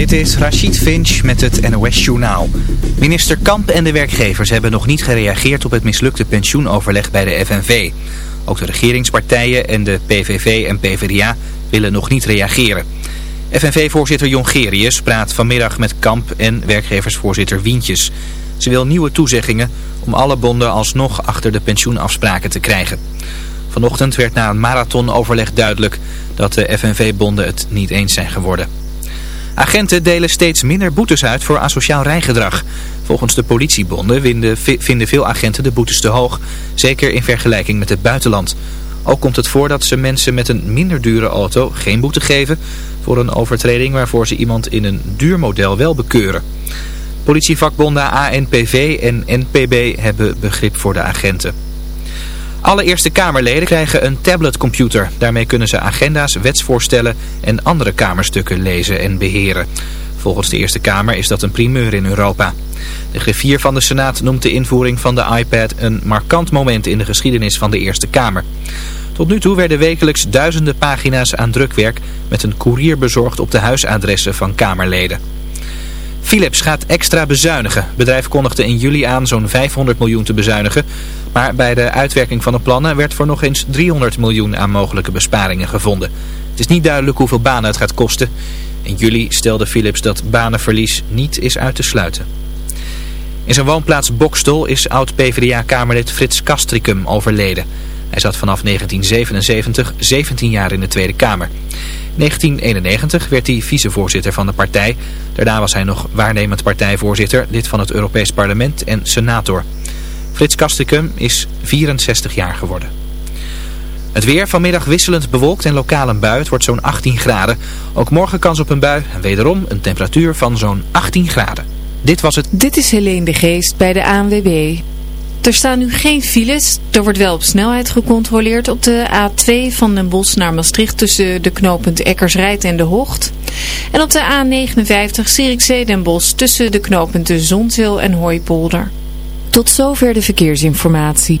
Dit is Rachid Finch met het NOS-journaal. Minister Kamp en de werkgevers hebben nog niet gereageerd op het mislukte pensioenoverleg bij de FNV. Ook de regeringspartijen en de PVV en PvdA willen nog niet reageren. FNV-voorzitter Jongerius praat vanmiddag met Kamp en werkgeversvoorzitter Wientjes. Ze wil nieuwe toezeggingen om alle bonden alsnog achter de pensioenafspraken te krijgen. Vanochtend werd na een marathonoverleg duidelijk dat de FNV-bonden het niet eens zijn geworden. Agenten delen steeds minder boetes uit voor asociaal rijgedrag. Volgens de politiebonden vinden veel agenten de boetes te hoog, zeker in vergelijking met het buitenland. Ook komt het voor dat ze mensen met een minder dure auto geen boete geven voor een overtreding waarvoor ze iemand in een duur model wel bekeuren. Politievakbonden ANPV en NPB hebben begrip voor de agenten. Alle Eerste Kamerleden krijgen een tabletcomputer. Daarmee kunnen ze agenda's, wetsvoorstellen en andere kamerstukken lezen en beheren. Volgens de Eerste Kamer is dat een primeur in Europa. De griffier van de Senaat noemt de invoering van de iPad een markant moment in de geschiedenis van de Eerste Kamer. Tot nu toe werden wekelijks duizenden pagina's aan drukwerk met een koerier bezorgd op de huisadressen van Kamerleden. Philips gaat extra bezuinigen. Het bedrijf kondigde in juli aan zo'n 500 miljoen te bezuinigen. Maar bij de uitwerking van de plannen werd voor nog eens 300 miljoen aan mogelijke besparingen gevonden. Het is niet duidelijk hoeveel banen het gaat kosten. In juli stelde Philips dat banenverlies niet is uit te sluiten. In zijn woonplaats Bokstol is oud-PVDA-kamerlid Frits Castricum overleden. Hij zat vanaf 1977 17 jaar in de Tweede Kamer. 1991 werd hij vicevoorzitter van de partij. Daarna was hij nog waarnemend partijvoorzitter, lid van het Europees Parlement en senator. Frits Kastikum is 64 jaar geworden. Het weer vanmiddag wisselend bewolkt en lokaal een bui. Het wordt zo'n 18 graden. Ook morgen kans op een bui en wederom een temperatuur van zo'n 18 graden. Dit was het. Dit is Helene de Geest bij de ANWB. Er staan nu geen files. Er wordt wel op snelheid gecontroleerd op de A2 van Den Bosch naar Maastricht tussen de knooppunt Eckersrijd en de Hocht. En op de A59 Zierikzee Den Bosch tussen de knooppunten Zonzeel en Hooipolder. Tot zover de verkeersinformatie.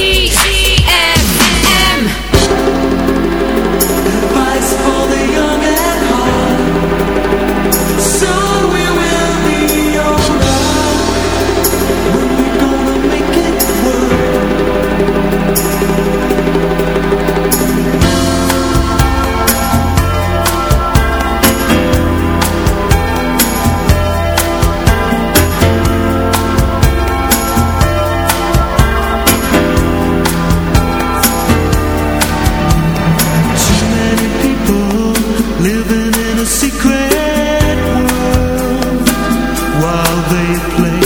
They play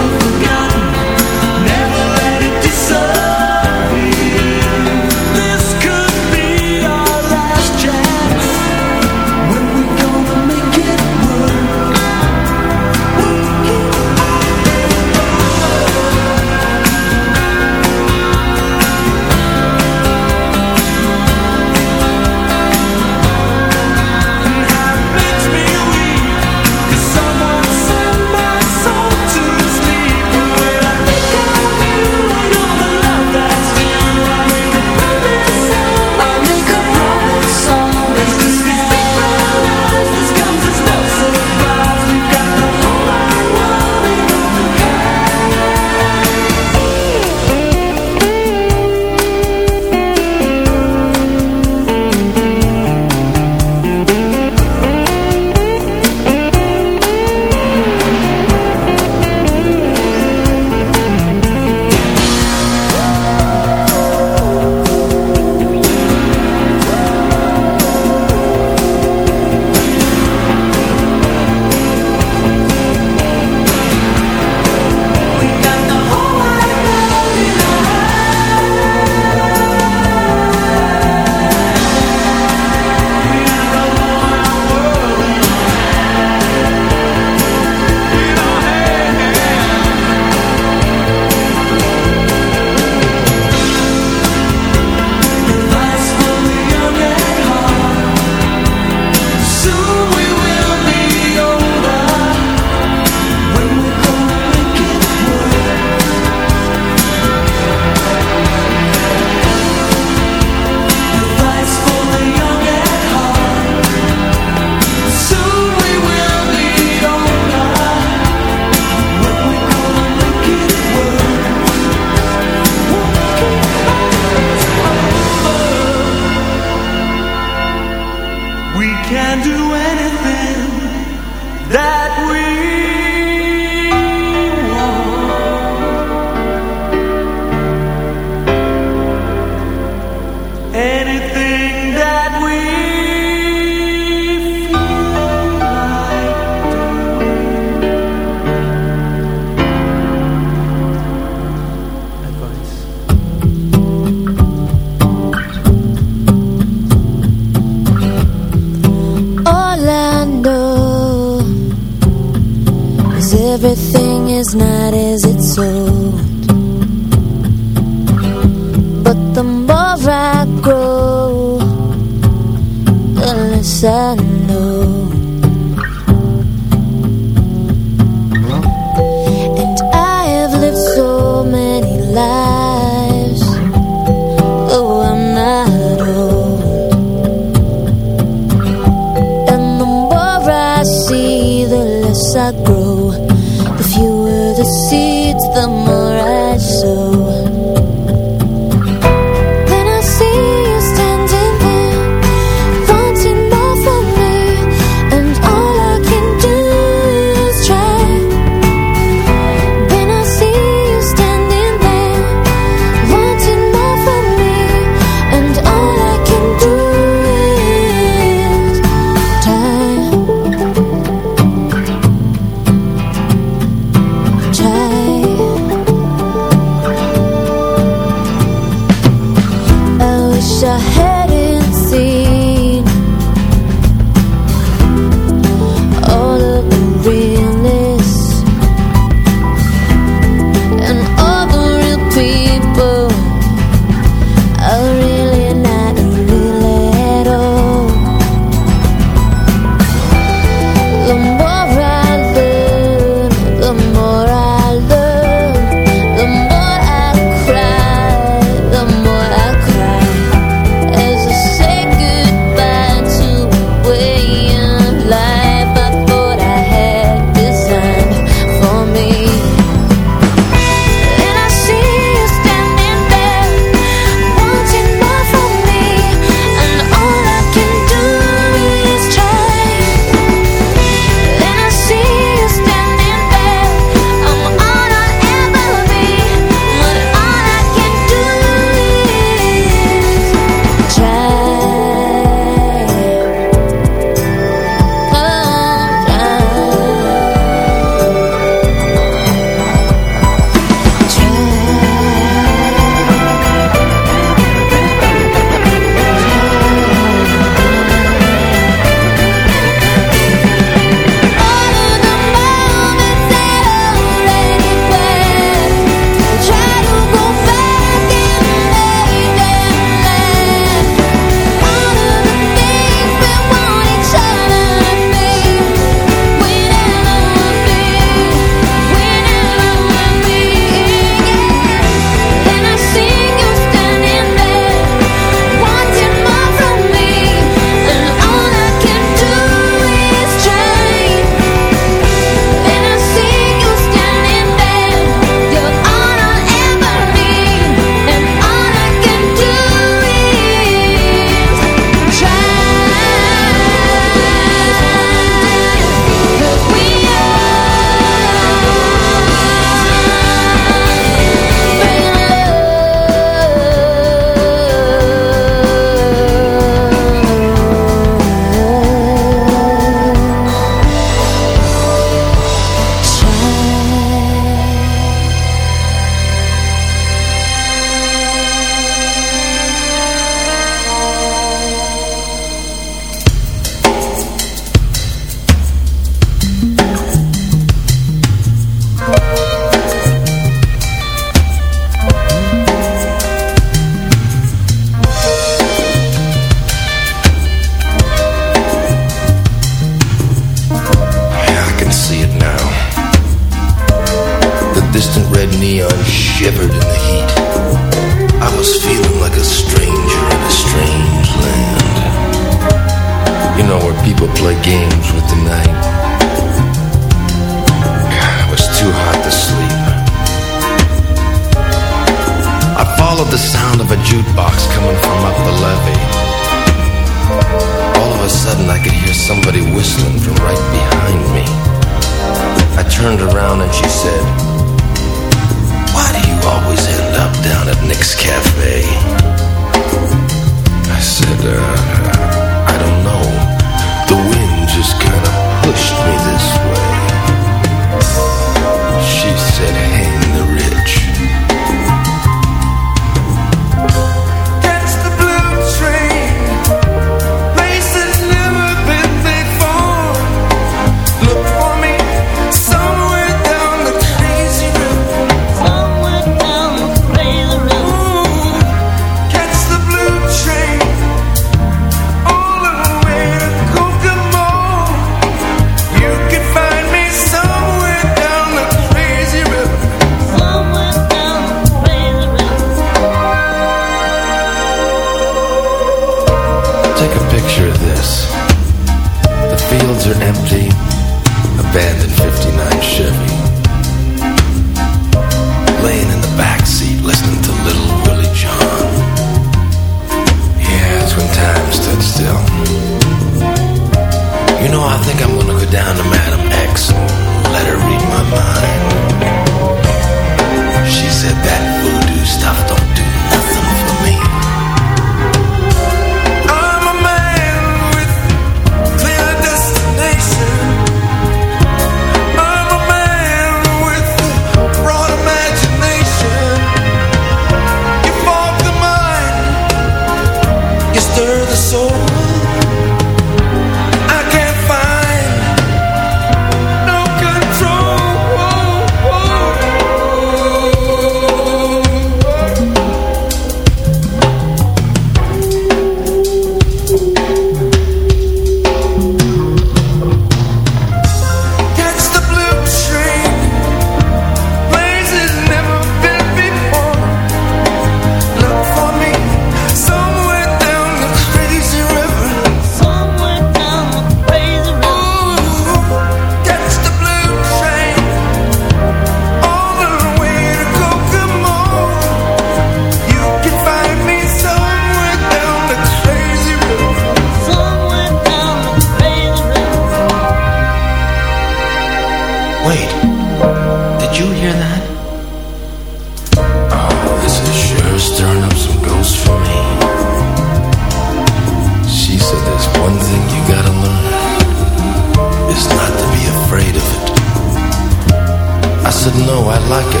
like it.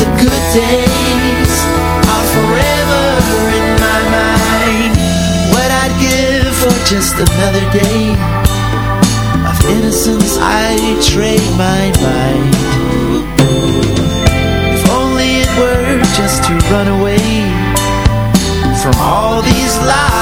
The good days are forever in my mind. What I'd give for just another day of innocence, I trade my. If only it were just to run away from all these lies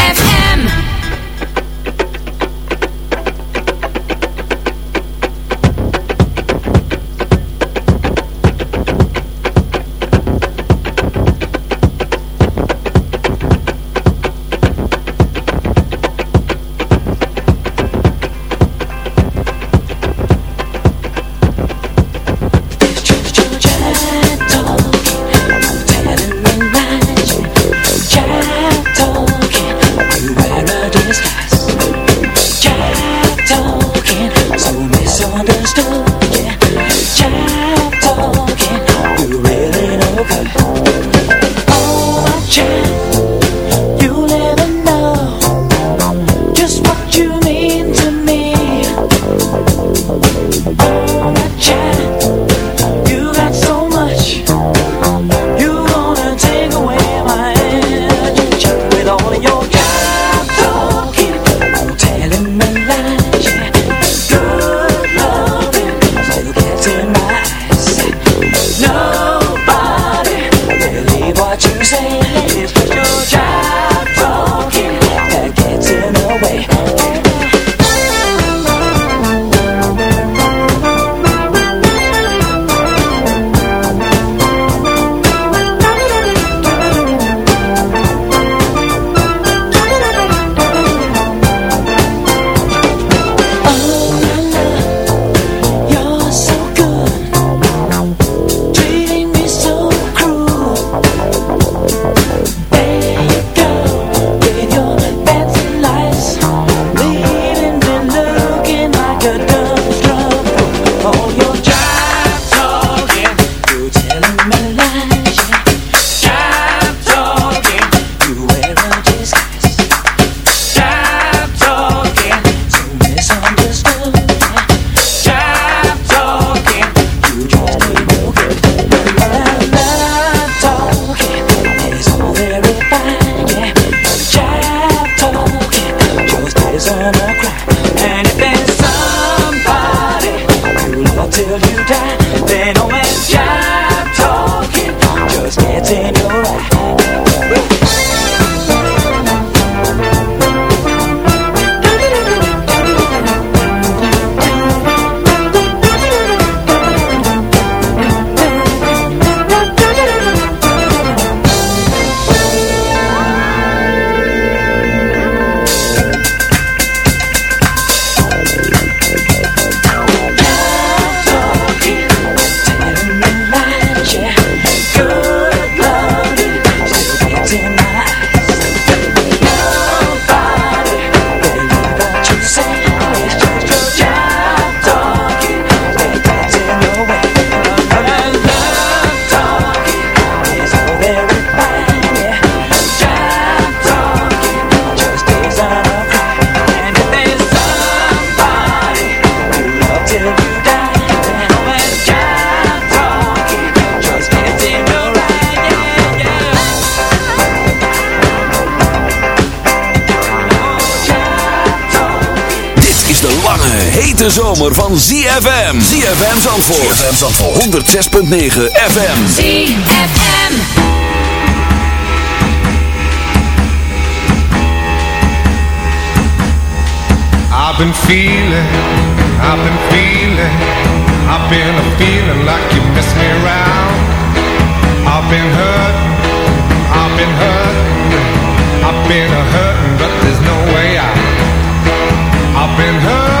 hete zomer van ZFM. ZFM Zandvoort. ZFM Zandvoort. 106.9 FM. ZFM. I've been feeling, I've been feeling, I've been a feeling like you miss me around. I've been hurt, I've been hurt, I've been a hurting, but there's no way out. I've been hurt.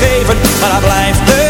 Gegeven, maar daar blijft erbij.